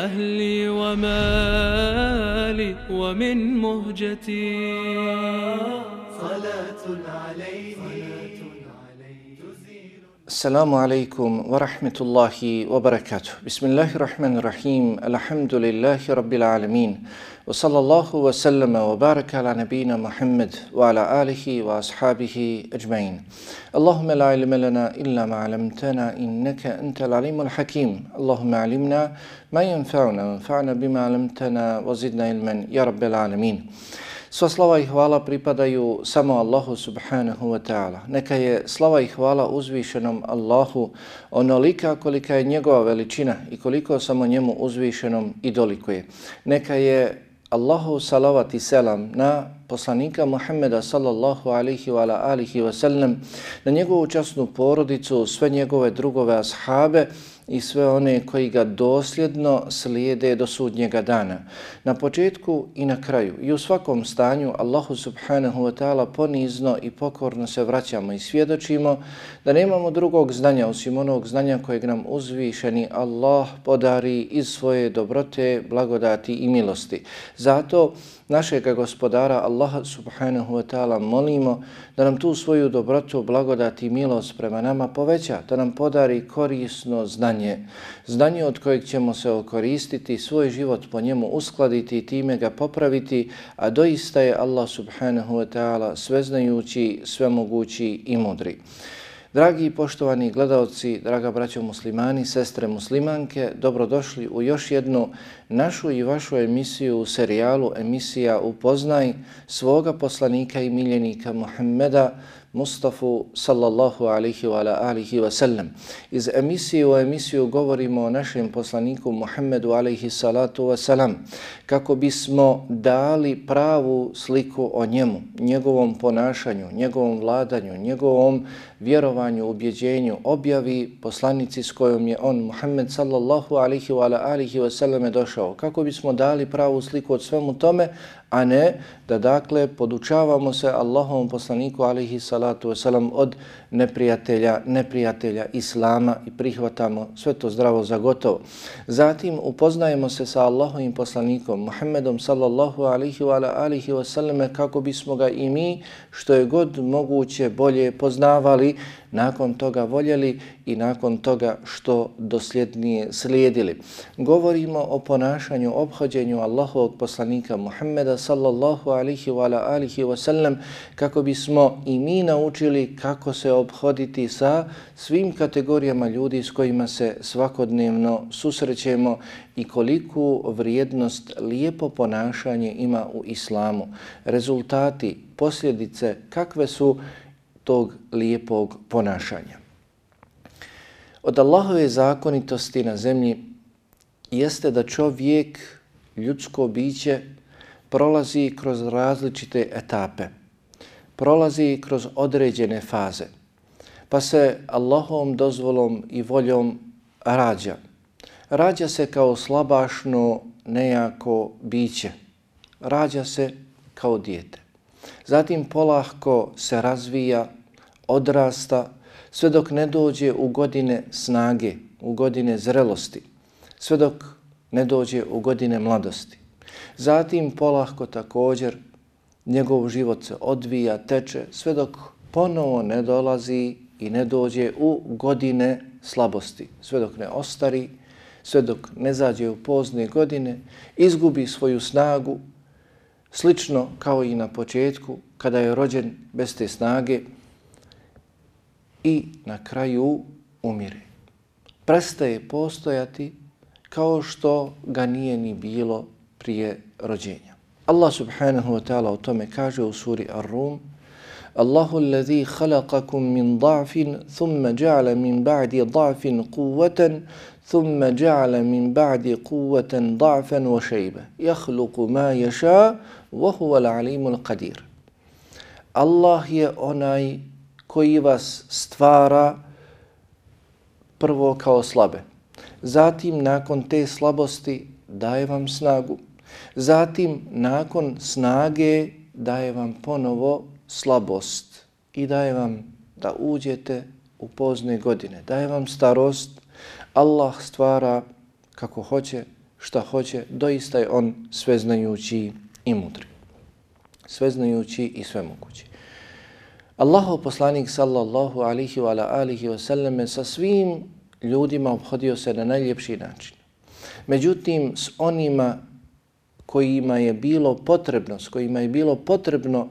أهلي ومالي ومن مهجتي. صلاة عليه السلام عليكم ورحمة الله وبركاته. بسم الله الرحمن الرحيم. الحمد لله رب العالمين. Sallama wa baraka ala nabina Muhammad wa ala alihi wa ashabihi ajma'in. Allahumma la ilma lana illa ma 'allamtana innaka antal alimul hakim. Allahumma 'allimna ma yanfa'una wanfa'na bima 'allamtana wa zidna ilman ya alamin. Sva slava i hvala pripadaju samo Allahu subhanahu wa ta'ala. Neka je slava i hvala uzvišenom Allahu onolika kolika je njegova veličina i koliko samo njemu uzvišenom i dolikuje. Neka je Allahu salavat i selam na poslanika Muhammeda sallallahu alihi wa alihi wa sallam, na njegovu časnu porodicu, sve njegove drugove ashabe, i sve one koji ga dosljedno slijede do sudnjega dana. Na početku i na kraju i u svakom stanju Allahu subhanahu wa ta'ala ponizno i pokorno se vraćamo i svjedočimo da nemamo drugog znanja osim onog znanja kojeg nam uzvišeni Allah podari iz svoje dobrote, blagodati i milosti. Zato našeg gospodara Allaha subhanahu wa ta'ala molimo da nam tu svoju dobrotu, blagodat i milost prema nama poveća, da nam podari korisno znanje, znanje od kojeg ćemo se okoristiti, svoj život po njemu uskladiti i time ga popraviti, a doista je Allah subhanahu wa ta'ala sveznajući, svemogući i mudri. Dragi i poštovani gledalci, draga braćo muslimani, sestre muslimanke, dobrodošli u još jednu našu i vašu emisiju u serijalu emisija Upoznaj svoga poslanika i miljenika Muhammeda Mustafa sallallahu alihi wa ala alihi wa sallam. Iz emisije u emisiju govorimo o našem poslaniku Muhammedu alihi salatu wa salam kako bismo dali pravu sliku o njemu, njegovom ponašanju, njegovom vladanju, njegovom vjerovanju, ubjeđenju, objavi poslanici s kojom je on Muhammed sallallahu alihi wa ala alihi wa sallam došao. Kako bismo dali pravu sliku od svemu tome, a ne da dakle podučavamo se Allahovom poslaniku alihi salatu salatu wasalam od neprijatelja, neprijatelja Islama i prihvatamo sve to zdravo za gotovo. Zatim upoznajemo se sa Allahovim poslanikom Muhammedom sallallahu alihi wa alihi wasalame, kako bismo ga i mi što je god moguće bolje poznavali nakon toga voljeli i nakon toga što dosljednije slijedili. Govorimo o ponašanju, obhođenju Allahovog poslanika Muhammeda sallallahu alihi wa alihi wa sallam kako bismo i mi naučili kako se obhoditi sa svim kategorijama ljudi s kojima se svakodnevno susrećemo i koliku vrijednost lijepo ponašanje ima u islamu. Rezultati, posljedice, kakve su tog lijepog ponašanja. Od Allahove zakonitosti na zemlji jeste da čovjek, ljudsko biće, prolazi kroz različite etape, prolazi kroz određene faze, pa se Allahovom dozvolom i voljom rađa. Rađa se kao slabašno, nejako biće. Rađa se kao dijete. Zatim polahko se razvija, odrasta, sve dok ne dođe u godine snage, u godine zrelosti, sve dok ne dođe u godine mladosti. Zatim polahko također njegov život se odvija, teče, sve dok ponovo ne dolazi i ne dođe u godine slabosti, sve dok ne ostari, sve dok ne zađe u pozne godine, izgubi svoju snagu, slično kao i na početku, kada je rođen bez te snage i na kraju umire. Prestaje postojati kao što ga nije ni bilo prije rođenja. Allah subhanahu wa ta'ala o tome kaže u suri Ar-Rum Allahu allazi khalaqakum min da'fin thumma ja'ala min ba'di da'fin quwwatan thumma ja'ala min ba'di quwwatan da'fan wa shayba yakhluqu ma yasha wa huwa al-alimul qadir Allah je onaj koji vas stvara prvo kao slabe zatim nakon te slabosti daje vam snagu Zatim, nakon snage, daje vam ponovo slabost i daje vam da uđete u pozne godine. Daje vam starost. Allah stvara kako hoće, šta hoće. Doista je on sveznajući i mudri. Sveznajući i svemogući. Allahov poslanik sallallahu alihi wa alihi wa sallame sa svim ljudima obhodio se na najljepši način. Međutim, s onima kojima je bilo potrebno, s kojima je bilo potrebno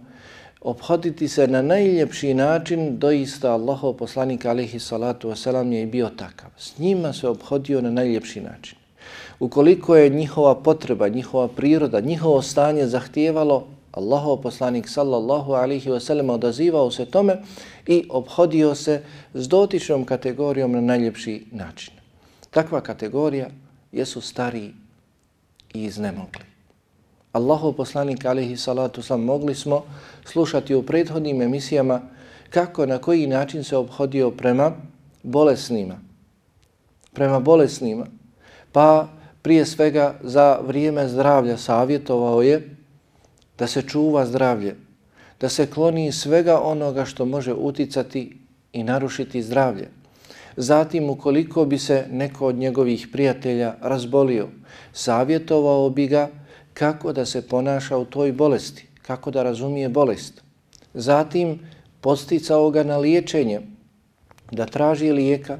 obhoditi se na najljepši način, doista Allahov poslanik alihi salatu wasalam je bio takav. S njima se obhodio na najljepši način. Ukoliko je njihova potreba, njihova priroda, njihovo stanje zahtijevalo, Allahov poslanik sallallahu alihi wasallam odazivao se tome i obhodio se s dotičnom kategorijom na najljepši način. Takva kategorija jesu stari i iznemogli. Allahov poslanik alihi salatu sam mogli smo slušati u prethodnim emisijama kako na koji način se obhodio prema bolesnima. Prema bolesnima. Pa prije svega za vrijeme zdravlja savjetovao je da se čuva zdravlje, da se kloni svega onoga što može uticati i narušiti zdravlje. Zatim, ukoliko bi se neko od njegovih prijatelja razbolio, savjetovao bi ga kako da se ponaša u toj bolesti, kako da razumije bolest. Zatim posticao ga na liječenje, da traži lijeka,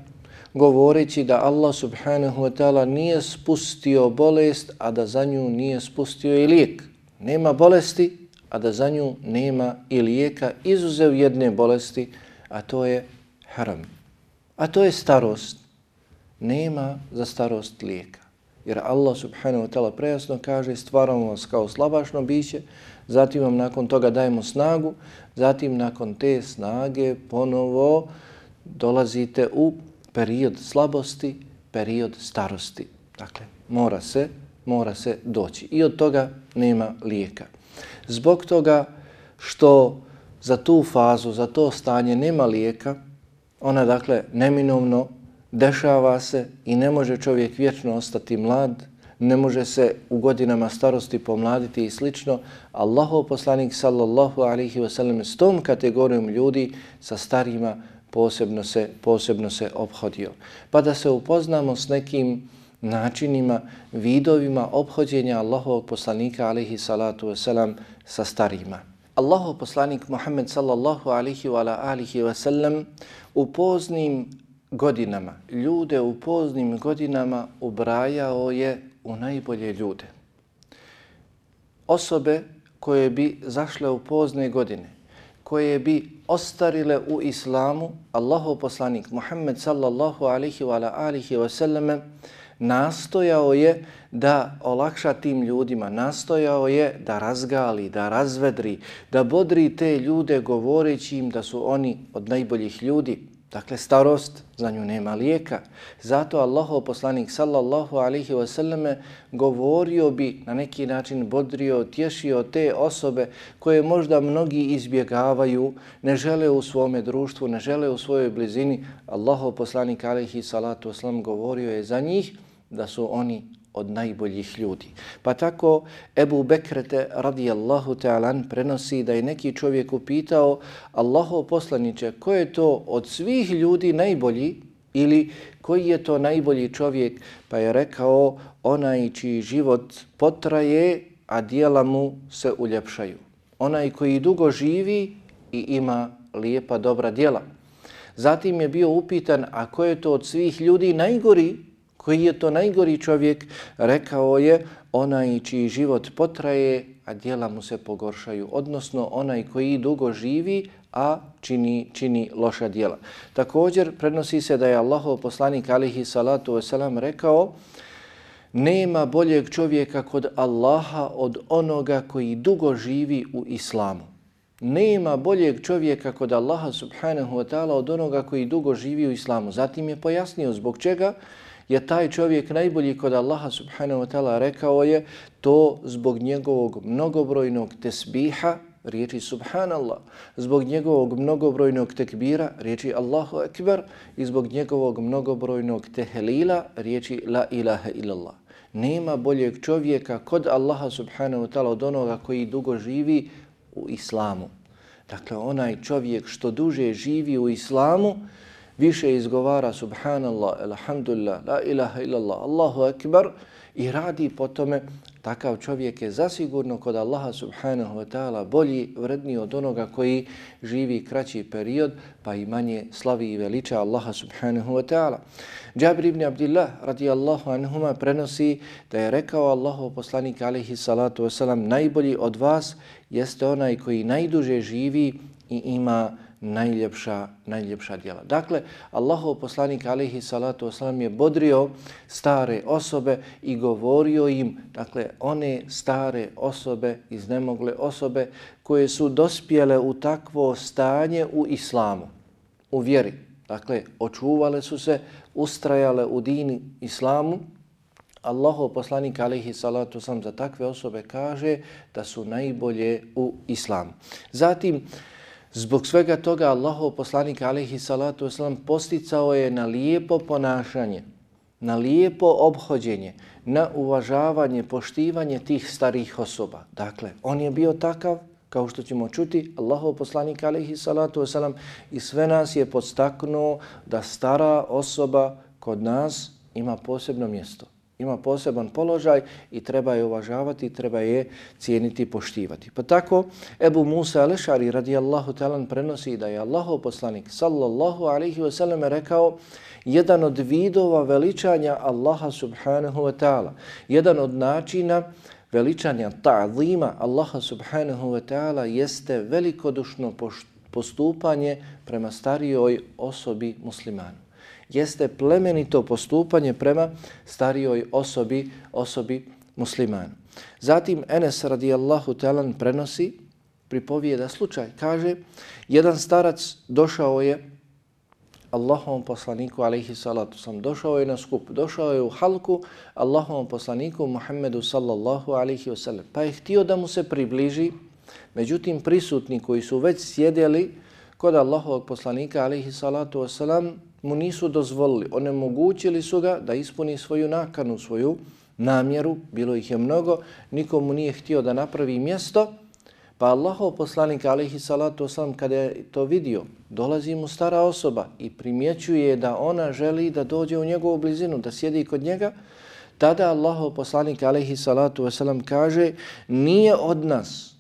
govoreći da Allah subhanahu wa ta'ala nije spustio bolest, a da za nju nije spustio i lijek. Nema bolesti, a da za nju nema i lijeka, izuzev jedne bolesti, a to je haram. A to je starost. Nema za starost lijeka. Jer Allah subhanahu wa ta'ala prejasno kaže stvaramo vas kao slabašno biće, zatim vam nakon toga dajemo snagu, zatim nakon te snage ponovo dolazite u period slabosti, period starosti. Dakle, mora se, mora se doći. I od toga nema lijeka. Zbog toga što za tu fazu, za to stanje nema lijeka, ona dakle neminovno dešava se i ne može čovjek vječno ostati mlad, ne može se u godinama starosti pomladiti i slično. Allahov poslanik sallallahu alaihi wasallam s tom kategorijom ljudi sa starima posebno se, posebno se obhodio. Pa da se upoznamo s nekim načinima, vidovima obhođenja Allahovog poslanika alaihi salatu wasalam sa starima. Allahov poslanik Muhammed sallallahu alaihi wa alihi wasallam u poznim godinama, ljude u poznim godinama ubrajao je u najbolje ljude. Osobe koje bi zašle u pozne godine, koje bi ostarile u islamu, Allahov poslanik Muhammed sallallahu alihi wa alihi wa nastojao je da olakša tim ljudima, nastojao je da razgali, da razvedri, da bodri te ljude govoreći im da su oni od najboljih ljudi, Dakle, starost, za nju nema lijeka. Zato Allahov poslanik sallallahu alihi wasallame govorio bi na neki način bodrio, tješio te osobe koje možda mnogi izbjegavaju, ne žele u svome društvu, ne žele u svojoj blizini. Allahov poslanik alihi salatu wasallam govorio je za njih da su oni od najboljih ljudi. Pa tako Ebu Bekrete radijallahu ta'alan prenosi da je neki čovjek upitao Allaho poslaniće ko je to od svih ljudi najbolji ili koji je to najbolji čovjek pa je rekao onaj čiji život potraje a dijela mu se uljepšaju. Onaj koji dugo živi i ima lijepa dobra dijela. Zatim je bio upitan, a ko je to od svih ljudi najgori, koji je to najgori čovjek, rekao je onaj čiji život potraje, a dijela mu se pogoršaju. Odnosno onaj koji dugo živi, a čini, čini loša dijela. Također prenosi se da je Allahov poslanik alihi salatu wasalam rekao nema boljeg čovjeka kod Allaha od onoga koji dugo živi u islamu. Nema boljeg čovjeka kod Allaha subhanahu wa ta'ala od onoga koji dugo živi u islamu. Zatim je pojasnio zbog čega je taj čovjek najbolji kod Allaha subhanahu wa ta'ala rekao je to zbog njegovog mnogobrojnog tesbiha, riječi subhanallah, zbog njegovog mnogobrojnog tekbira, riječi Allahu ekber i zbog njegovog mnogobrojnog tehlila, riječi la ilaha illallah. Nema boljeg čovjeka kod Allaha subhanahu wa ta'ala od onoga koji dugo živi u islamu. Dakle, onaj čovjek što duže živi u islamu, više izgovara subhanallah, alhamdulillah, la ilaha illallah, Allahu akbar i radi po tome, takav čovjek je zasigurno kod Allaha subhanahu wa ta'ala bolji, vredniji od onoga koji živi kraći period, pa i manje slavi i veliča Allaha subhanahu wa ta'ala. Džabir ibn Abdillah radijallahu anhuma prenosi da je rekao Allahu poslanik alaihi salatu wasalam najbolji od vas jeste onaj koji najduže živi i ima najljepša, najljepša djela. Dakle, Allahov poslanik alaihi salatu oslam je bodrio stare osobe i govorio im, dakle, one stare osobe, iznemogle osobe koje su dospjele u takvo stanje u islamu, u vjeri. Dakle, očuvale su se, ustrajale u dini islamu, Allahov poslanik alaihi salatu sam za takve osobe kaže da su najbolje u islamu. Zatim, Zbog svega toga Allahov poslanik alaihi salatu wasalam posticao je na lijepo ponašanje, na lijepo obhođenje, na uvažavanje, poštivanje tih starih osoba. Dakle, on je bio takav, kao što ćemo čuti, Allahov poslanik alaihi salatu wasalam i sve nas je podstaknuo da stara osoba kod nas ima posebno mjesto ima poseban položaj i treba je uvažavati, treba je cijeniti i poštivati. Pa tako Ebu Musa Alešari radijallahu talan prenosi da je Allahov poslanik sallallahu alaihi wasallam rekao jedan od vidova veličanja Allaha subhanahu wa ta'ala, jedan od načina veličanja ta'zima Allaha subhanahu wa ta'ala jeste velikodušno postupanje prema starijoj osobi muslimanu jeste plemenito postupanje prema starijoj osobi, osobi muslimanu. Zatim Enes radijallahu talan prenosi, pripovijeda slučaj, kaže, jedan starac došao je Allahovom poslaniku, alaihi salatu sam, došao je na skup, došao je u halku Allahovom poslaniku Muhammedu sallallahu alaihi wasallam, pa je htio da mu se približi, međutim prisutni koji su već sjedeli kod Allahovog poslanika, alaihi salatu wasallam, mu nisu dozvolili, onemogućili su ga da ispuni svoju nakanu, svoju namjeru, bilo ih je mnogo, nikomu nije htio da napravi mjesto, pa Allahov poslanik alaihi salatu wasalam kada je to vidio, dolazi mu stara osoba i primjećuje da ona želi da dođe u njegovu blizinu, da sjedi kod njega, tada Allahov poslanik alaihi salatu wasalam kaže nije od nas,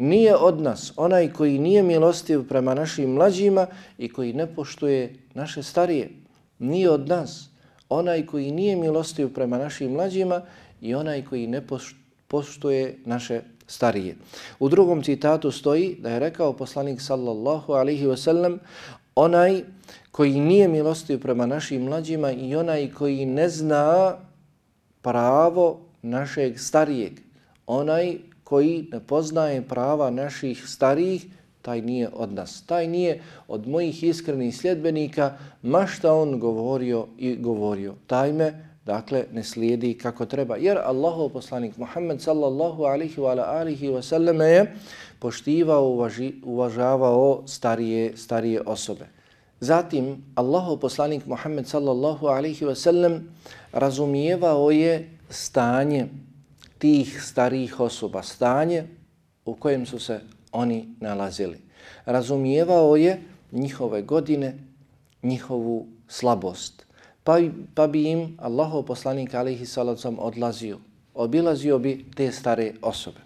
nije od nas onaj koji nije milostiv prema našim mlađima i koji ne poštuje naše starije. Nije od nas onaj koji nije milostiv prema našim mlađima i onaj koji ne poštuje naše starije. U drugom citatu stoji da je rekao poslanik sallallahu alihi wasallam onaj koji nije milostiv prema našim mlađima i onaj koji ne zna pravo našeg starijeg. Onaj koji ne poznaje prava naših starijih, taj nije od nas. Taj nije od mojih iskrenih sljedbenika, ma šta on govorio i govorio. Taj me, dakle, ne slijedi kako treba. Jer Allahov poslanik Muhammed sallallahu alihi wa alihi wa sallam je poštivao, uvaži, uvažavao starije, starije osobe. Zatim, Allahov poslanik Muhammed sallallahu alihi wa sallam razumijevao je stanje tih starih osoba, stanje u kojem su se oni nalazili. Razumijevao je njihove godine, njihovu slabost. Pa, pa bi im Allahov poslanik alihi salacom odlazio, obilazio bi te stare osobe.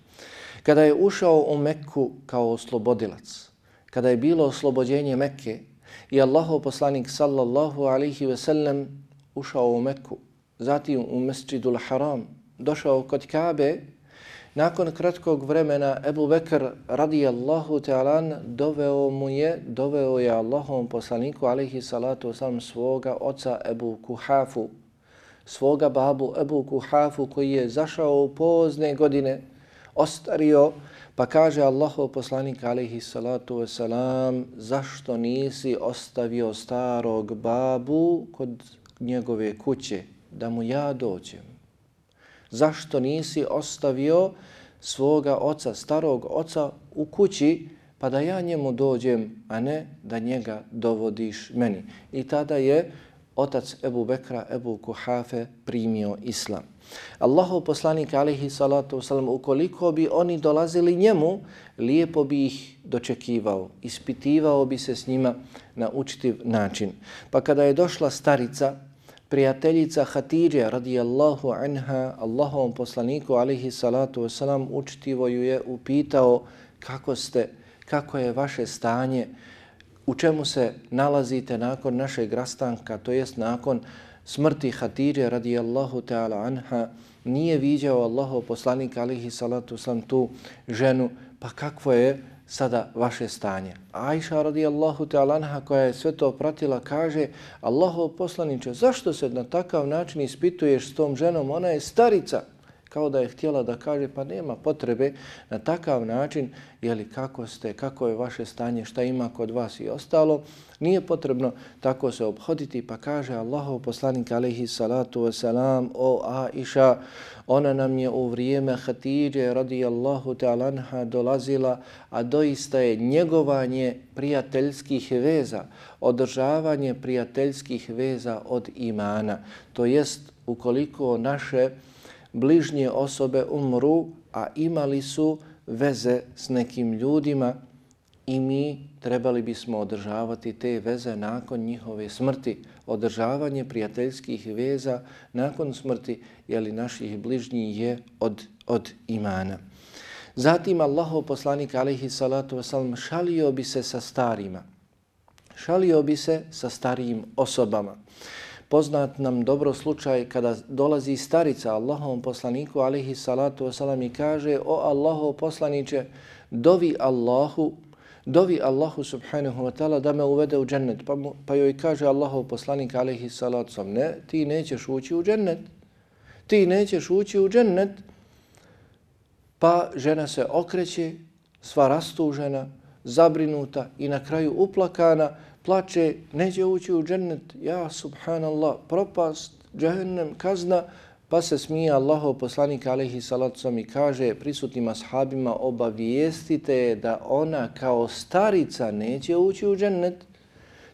Kada je ušao u Mekku kao oslobodilac, kada je bilo oslobođenje Mekke i Allahov poslanik sallallahu alihi ve sellem ušao u Mekku, zatim u Mesjidul Haram, došao kod Kabe, nakon kratkog vremena Ebu Bekr radijallahu ta'alan doveo mu je, doveo je Allahom poslaniku alaihi salatu wasalam svoga oca Ebu Kuhafu, svoga babu Ebu Kuhafu koji je zašao u pozne godine, ostario, pa kaže Allahov poslanik alaihi salatu wasalam zašto nisi ostavio starog babu kod njegove kuće, da mu ja dođem? Zašto nisi ostavio svoga oca, starog oca u kući, pa da ja njemu dođem, a ne da njega dovodiš meni. I tada je otac Ebu Bekra, Ebu Kuhafe primio islam. Allahov poslanik alihi salatu wasalam, ukoliko bi oni dolazili njemu, lijepo bi ih dočekivao, ispitivao bi se s njima na učtiv način. Pa kada je došla starica, prijateljica Hatidže radijallahu anha, Allahovom poslaniku alihi salatu wasalam, učitivo ju je upitao kako ste, kako je vaše stanje, u čemu se nalazite nakon našeg rastanka, to jest nakon smrti Hatidje radijallahu ta'ala anha, nije viđao Allahov poslanik alihi salatu wasalam tu ženu, pa kakvo je sada vaše stanje. Aisha radijallahu ta'ala koja je sve to pratila kaže Allahov poslaniče, zašto se na takav način ispituješ s tom ženom? Ona je starica kao da je htjela da kaže pa nema potrebe na takav način, jeli kako ste, kako je vaše stanje, šta ima kod vas i ostalo, nije potrebno tako se obhoditi pa kaže Allahov poslanik alaihi salatu wasalam o Aisha, ona nam je u vrijeme Hatidje radijallahu ta'lanha dolazila, a doista je njegovanje prijateljskih veza, održavanje prijateljskih veza od imana. To jest ukoliko naše bližnje osobe umru, a imali su veze s nekim ljudima i mi trebali bismo održavati te veze nakon njihove smrti. Održavanje prijateljskih veza nakon smrti jeli naših bližnji je od, od imana. Zatim Allahov poslanik alaihi salatu wasalam šalio bi se sa starima. Šalio bi se sa starijim osobama poznat nam dobro slučaj kada dolazi starica Allahovom poslaniku alaihi salatu wasalam i kaže o Allahov poslaniće dovi Allahu dovi Allahu subhanahu wa ta'ala da me uvede u džennet pa, mu, pa joj kaže Allahov poslanik alaihi salacom, ne ti nećeš ući u džennet. Ti nećeš ući u džennet. Pa žena se okreće sva rastužena zabrinuta i na kraju uplakana plače, neće ući u džennet, ja subhanallah, propast, džehennem, kazna, pa se smije Allahov poslanik alaihi salacom i kaže prisutnim ashabima obavijestite da ona kao starica neće ući u džennet,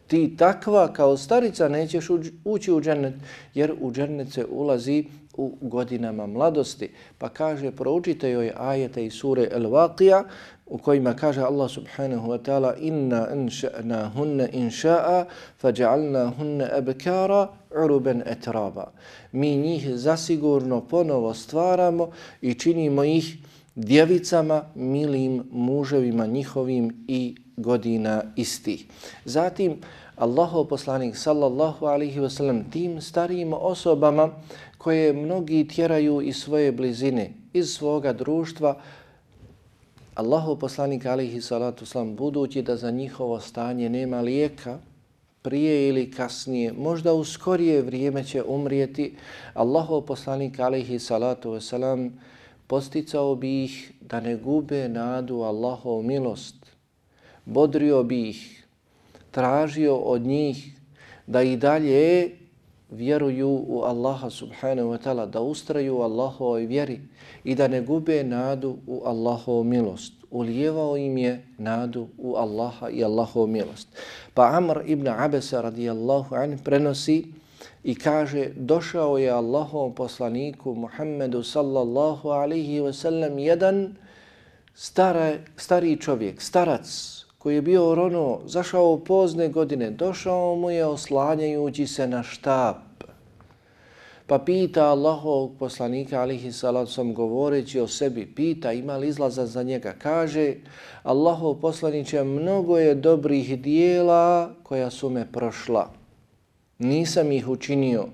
ti takva kao starica nećeš ući u džennet, jer u džennet se ulazi u godinama mladosti. Pa kaže, proučite joj ajete iz sure El-Waqija, u kojima kaže Allah subhanahu wa ta'ala inna inša'na hunne inša'a fađa'alna hunne ebekara uruben etraba. Mi njih zasigurno ponovo stvaramo i činimo ih djevicama, milim muževima njihovim i godina istih. Zatim, Allahov poslanik sallallahu alaihi wasallam tim starijim osobama koje mnogi tjeraju iz svoje blizine, iz svoga društva, Allahov poslanik alihi salatu slam, budući da za njihovo stanje nema lijeka, prije ili kasnije, možda u skorije vrijeme će umrijeti, Allahov poslanik alihi salatu wasalam posticao bi ih da ne gube nadu Allahov milost, bodrio bi ih, tražio od njih da i dalje vjeruju u Allaha subhanahu wa ta'ala, da ustraju u Allahovoj vjeri i da ne gube nadu u Allahovu milost. Ulijevao im je nadu u Allaha i Allahovu milost. Pa Amr ibn Abesa radijallahu an prenosi i kaže došao je Allahovom poslaniku Muhammedu sallallahu alaihi wa sallam jedan stara, stari čovjek, starac koji je bio rono, zašao u pozne godine, došao mu je oslanjajući se na štab. Pa pita Allahovog poslanika alihi salacom govoreći o sebi, pita ima li izlaza za njega. Kaže, Allahov poslaniće, mnogo je dobrih dijela koja su me prošla. Nisam ih učinio.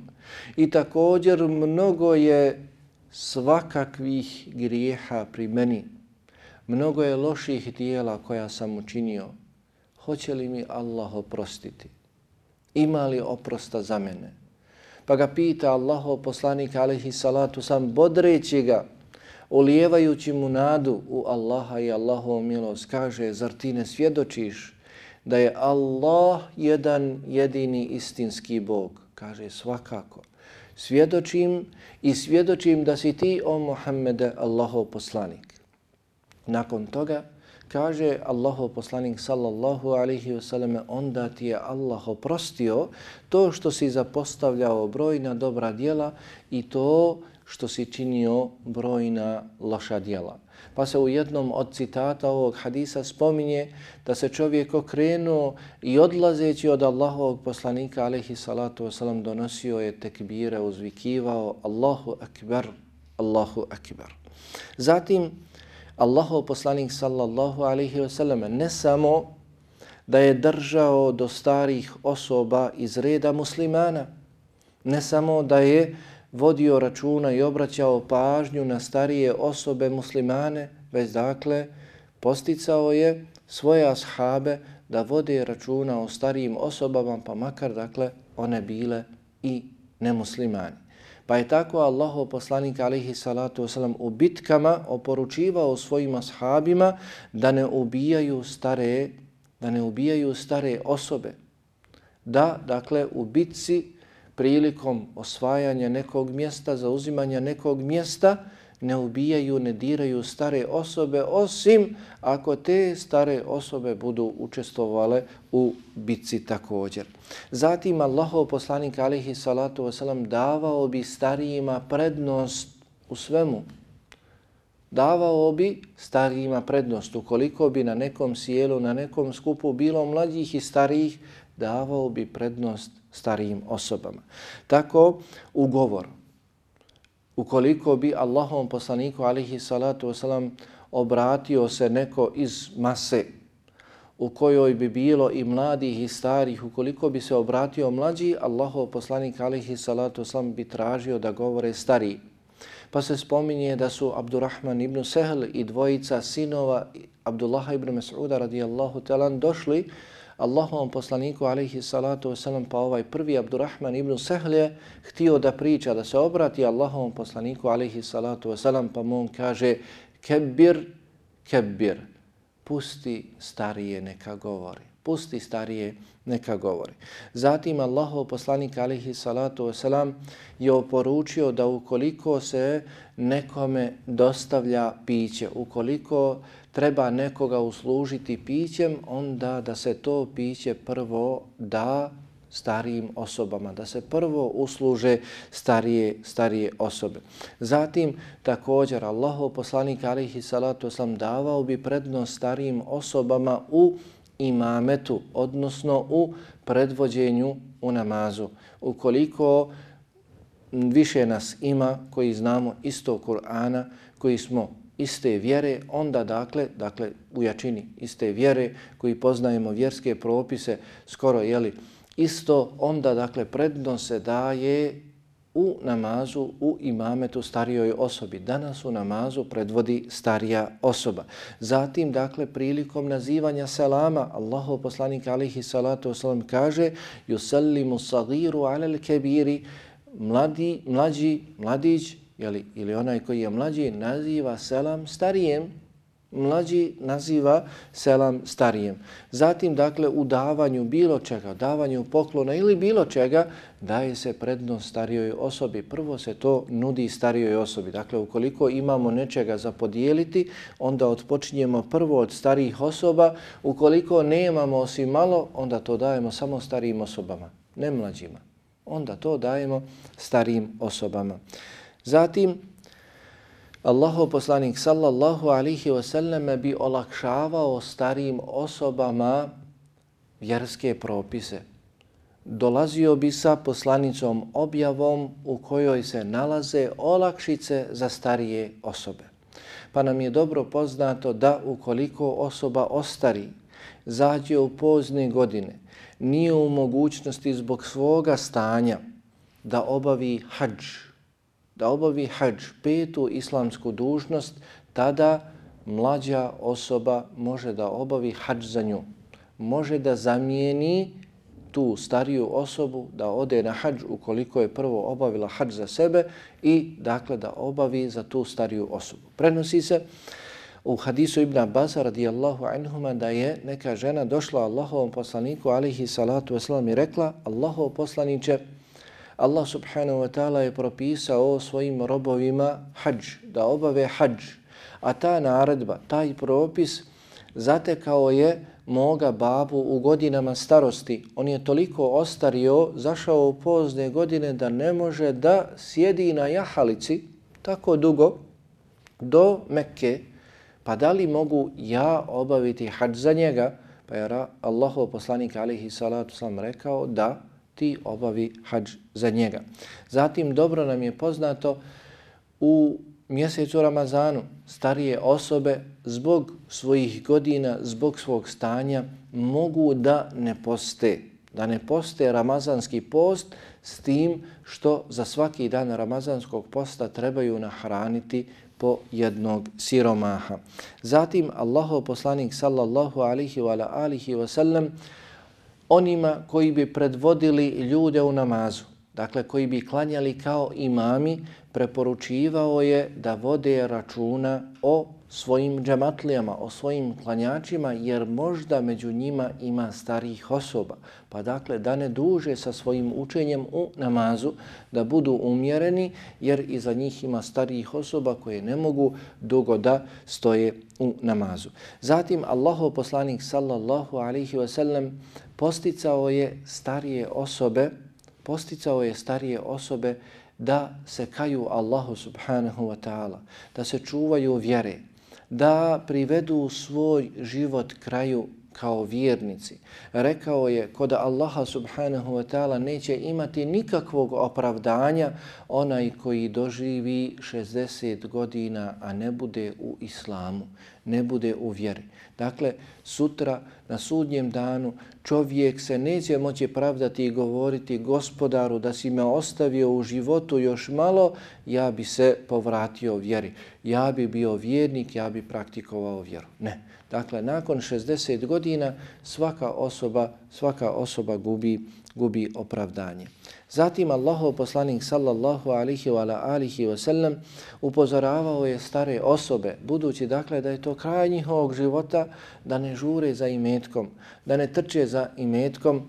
I također mnogo je svakakvih grijeha pri meni mnogo je loših dijela koja sam učinio. Hoće li mi Allah oprostiti? Ima li oprosta za mene? Pa ga pita Allaho poslanik alaihi salatu sam bodreći ga, ulijevajući mu nadu u Allaha i Allahovu milost, kaže, zar ti ne svjedočiš da je Allah jedan jedini istinski Bog? Kaže, svakako. Svjedočim i svjedočim da si ti, o Muhammede, Allahov poslanik. Nakon toga kaže Allahov poslanik sallallahu alaihi wasallam onda ti je Allah oprostio to što si zapostavljao brojna dobra djela i to što si činio brojna loša djela. Pa se u jednom od citata ovog hadisa spominje da se čovjek okrenuo i odlazeći od Allahovog poslanika alaihi salatu wasalam donosio je tekbire, uzvikivao Allahu akbar, Allahu akbar. Zatim Allahov poslanik sallallahu alaihi ve sallam ne samo da je držao do starih osoba iz reda muslimana, ne samo da je vodio računa i obraćao pažnju na starije osobe muslimane, već dakle posticao je svoje ashabe da vode računa o starijim osobama, pa makar dakle one bile i nemuslimani. Pa je tako Allahov poslanik alaihi salatu wasalam u bitkama oporučivao svojim ashabima da ne ubijaju stare, da ne ubijaju stare osobe. Da, dakle, u bitci prilikom osvajanja nekog mjesta, zauzimanja nekog mjesta, ne ubijaju, ne diraju stare osobe, osim ako te stare osobe budu učestvovale u bitci također. Zatim Allahov poslanik alihi salatu wasalam davao bi starijima prednost u svemu. Davao bi starijima prednost. Ukoliko bi na nekom sjelu, na nekom skupu bilo mlađih i starijih, davao bi prednost starijim osobama. Tako ugovor ukoliko bi Allahom poslaniku alihi salatu wasalam obratio se neko iz mase u kojoj bi bilo i mladih i starih, ukoliko bi se obratio mlađi, Allahov poslanik alihi salatu wasalam bi tražio da govore stari. Pa se spominje da su Abdurrahman ibn Sehl i dvojica sinova Abdullah ibn Mas'uda radijallahu talan došli Allahovom poslaniku alaihi salatu wasalam pa ovaj prvi Abdurrahman ibn Sehlje htio da priča, da se obrati Allahovom poslaniku alaihi salatu wasalam pa mu on kaže kebir, kebir, pusti starije neka govori. Pusti starije neka govori. Zatim Allahov poslanik alaihi salatu wasalam je oporučio da ukoliko se nekome dostavlja piće, ukoliko treba nekoga uslužiti pićem, onda da se to piće prvo da starijim osobama, da se prvo usluže starije, starije osobe. Zatim, također, Allahov poslanik alihi salatu oslam davao bi prednost starijim osobama u imametu, odnosno u predvođenju u namazu. Ukoliko više nas ima koji znamo isto Kur'ana, koji smo iste vjere, onda dakle, dakle u jačini iste vjere koji poznajemo vjerske propise skoro jeli isto, onda dakle prednost se daje u namazu, u imametu starijoj osobi. Danas u namazu predvodi starija osoba. Zatim, dakle, prilikom nazivanja selama, Allahov poslanik alihi salatu wasalam kaže yusallimu sagiru alel kebiri, mladi, mlađi, mladić, jeli, ili onaj koji je mlađi, naziva selam starijem, mlađi naziva selam starijem. Zatim, dakle, u davanju bilo čega, davanju poklona ili bilo čega, daje se prednost starijoj osobi. Prvo se to nudi starijoj osobi. Dakle, ukoliko imamo nečega za podijeliti, onda odpočinjemo prvo od starijih osoba. Ukoliko nemamo osim malo, onda to dajemo samo starijim osobama, ne mlađima Onda to dajemo starijim osobama. Zatim, Allahov poslanik sallallahu alihi wasallam bi olakšavao starijim osobama vjerske propise. Dolazio bi sa poslanicom objavom u kojoj se nalaze olakšice za starije osobe. Pa nam je dobro poznato da ukoliko osoba ostari, zađe u pozne godine, nije u mogućnosti zbog svoga stanja da obavi hađ, da obavi hađ, petu islamsku dužnost, tada mlađa osoba može da obavi hađ za nju. Može da zamijeni tu stariju osobu da ode na hađ ukoliko je prvo obavila hađ za sebe i dakle da obavi za tu stariju osobu. Prenosi se u hadisu Ibn Abbas radijallahu anhuma da je neka žena došla Allahovom poslaniku alihi salatu wasalam i rekla Allahov poslaniće Allah subhanahu wa ta'ala je propisao svojim robovima hađ, da obave hađ, a ta naredba, taj propis zatekao je moga babu u godinama starosti. On je toliko ostario, zašao u pozne godine da ne može da sjedi na jahalici tako dugo do Mekke, pa da li mogu ja obaviti hađ za njega? Pa je Allahov poslanik alihi salatu sam rekao da ti obavi hađ za njega. Zatim dobro nam je poznato u mjesecu Ramazanu starije osobe zbog svojih godina, zbog svog stanja mogu da ne poste, da ne poste ramazanski post s tim što za svaki dan ramazanskog posta trebaju nahraniti po jednog siromaha. Zatim Allahov poslanik sallallahu alihi wa alihi wa sallam onima koji bi predvodili ljude u namazu, dakle koji bi klanjali kao imami, preporučivao je da vode računa o svojim džematlijama, o svojim klanjačima, jer možda među njima ima starih osoba. Pa dakle, da ne duže sa svojim učenjem u namazu, da budu umjereni, jer iza njih ima starih osoba koje ne mogu dugo da stoje u namazu. Zatim, Allahov poslanik sallallahu alaihi wasallam posticao je starije osobe, posticao je starije osobe da se kaju Allahu subhanahu wa ta'ala, da se čuvaju vjere, da privedu svoj život kraju kao vjernici. Rekao je, kod Allaha subhanahu wa ta'ala neće imati nikakvog opravdanja onaj koji doživi 60 godina, a ne bude u islamu, ne bude u vjeri. Dakle, sutra na sudnjem danu čovjek se neće moći pravdati i govoriti gospodaru da si me ostavio u životu još malo, ja bi se povratio vjeri. Ja bi bio vjernik, ja bi praktikovao vjeru. Ne. Dakle, nakon 60 godina svaka osoba, svaka osoba gubi, gubi opravdanje. Zatim Allahov poslanik sallallahu alihi wa alihi wa sallam upozoravao je stare osobe, budući dakle da je to kraj njihovog života, da ne žure za imetkom, da ne trče za imetkom,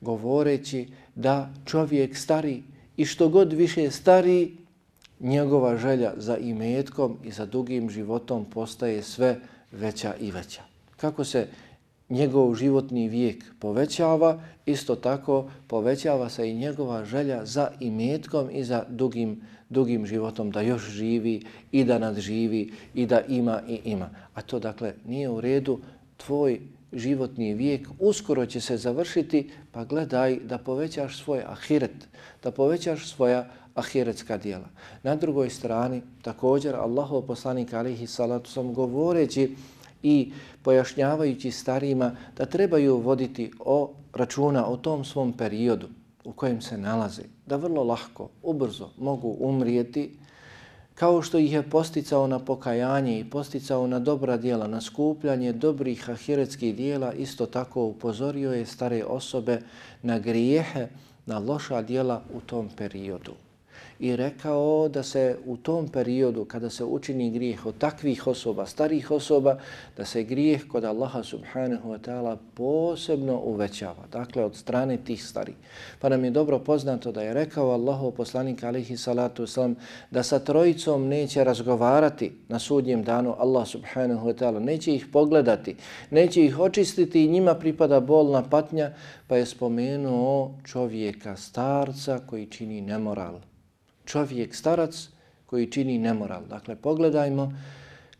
govoreći da čovjek stari i što god više stari, njegova želja za imetkom i za dugim životom postaje sve veća i veća. Kako se njegov životni vijek povećava, isto tako povećava se i njegova želja za imetkom i za dugim, dugim životom, da još živi i da nadživi i da ima i ima. A to dakle nije u redu, tvoj životni vijek uskoro će se završiti, pa gledaj da povećaš svoj ahiret, da povećaš svoja ahiretska dijela. Na drugoj strani, također, Allahov poslanik alihi salatu sam govoreći i pojašnjavajući starima da trebaju voditi o računa o tom svom periodu u kojem se nalaze, da vrlo lahko, ubrzo mogu umrijeti, kao što ih je posticao na pokajanje i posticao na dobra dijela, na skupljanje dobrih ahiretskih dijela, isto tako upozorio je stare osobe na grijehe, na loša dijela u tom periodu i rekao da se u tom periodu kada se učini grijeh od takvih osoba, starih osoba, da se grijeh kod Allaha subhanahu wa ta'ala posebno uvećava. Dakle, od strane tih starih. Pa nam je dobro poznato da je rekao Allahu poslanik alihi salatu wasalam da sa trojicom neće razgovarati na sudnjem danu Allah subhanahu wa ta'ala, neće ih pogledati, neće ih očistiti i njima pripada bolna patnja, pa je spomenuo čovjeka starca koji čini nemoral čovjek starac koji čini nemoral. Dakle, pogledajmo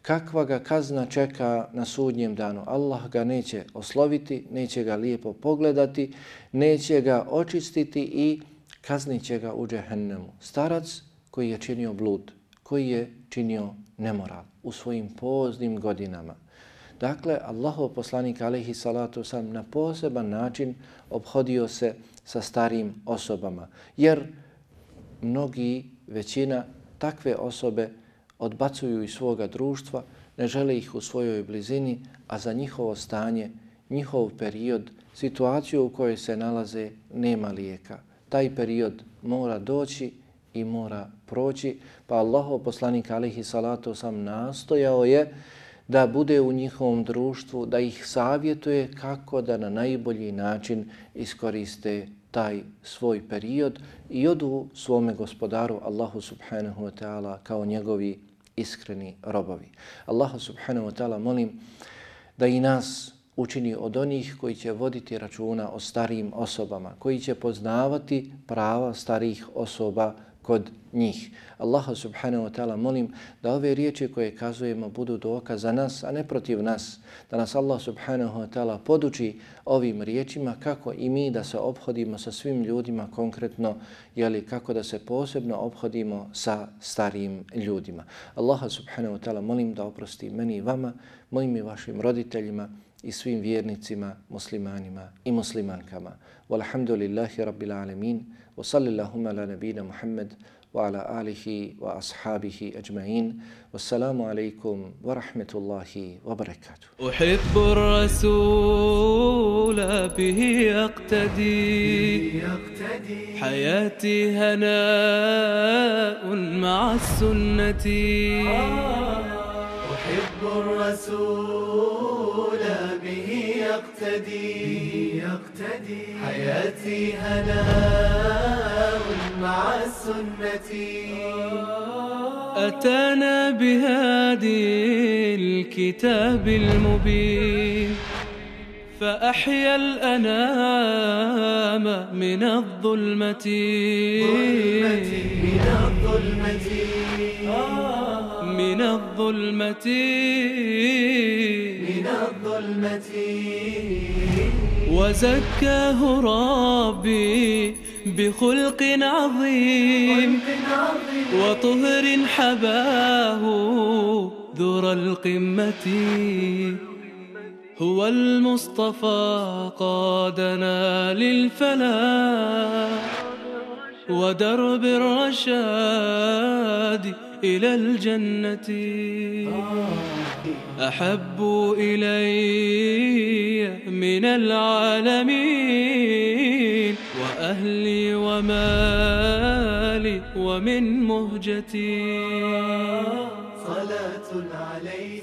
kakva ga kazna čeka na sudnjem danu. Allah ga neće osloviti, neće ga lijepo pogledati, neće ga očistiti i kaznit će ga u džehennemu. Starac koji je činio blud, koji je činio nemoral u svojim poznim godinama. Dakle, Allahov poslanik alaihi salatu sam na poseban način obhodio se sa starim osobama. Jer mnogi, većina, takve osobe odbacuju iz svoga društva, ne žele ih u svojoj blizini, a za njihovo stanje, njihov period, situaciju u kojoj se nalaze, nema lijeka. Taj period mora doći i mora proći, pa Allahov poslanik alihi salatu sam nastojao je da bude u njihovom društvu, da ih savjetuje kako da na najbolji način iskoriste taj svoj period i odu svome gospodaru Allahu subhanahu wa ta'ala kao njegovi iskreni robovi. Allahu subhanahu wa ta'ala molim da i nas učini od onih koji će voditi računa o starijim osobama, koji će poznavati prava starih osoba kod njih. Allaha subhanahu wa ta'ala molim da ove riječi koje kazujemo budu dokaz za nas, a ne protiv nas. Da nas Allah subhanahu wa ta'ala poduči ovim riječima kako i mi da se obhodimo sa svim ljudima konkretno, jeli kako da se posebno obhodimo sa starijim ljudima. Allaha subhanahu wa ta'ala molim da oprosti meni i vama, mojim i vašim roditeljima, i svim vjernicima, muslimanima i muslimankama. Walhamdulillahi rabbil alamin. وصل اللهم على نبينا محمد وعلى آله وأصحابه أجمعين. والسلام عليكم ورحمة الله وبركاته. أحب الرسول به يقتدي حياتي هناء مع السنة. أحب الرسول به يقتدي حياتي هناء مع السنة. أتانا بهادي الكتاب المبين فأحيا الأنام من الظلمة. من الظلمة. من الظلمة. من الظلمة. وزكاه ربي بخلق عظيم وطهر حباه ذر القمة. هو المصطفى قادنا للفلاح ودرب الرشاد إلى الجنة. أحب إلي من العالمين وأهلي ومالي ومن مهجتي. صلاة عليه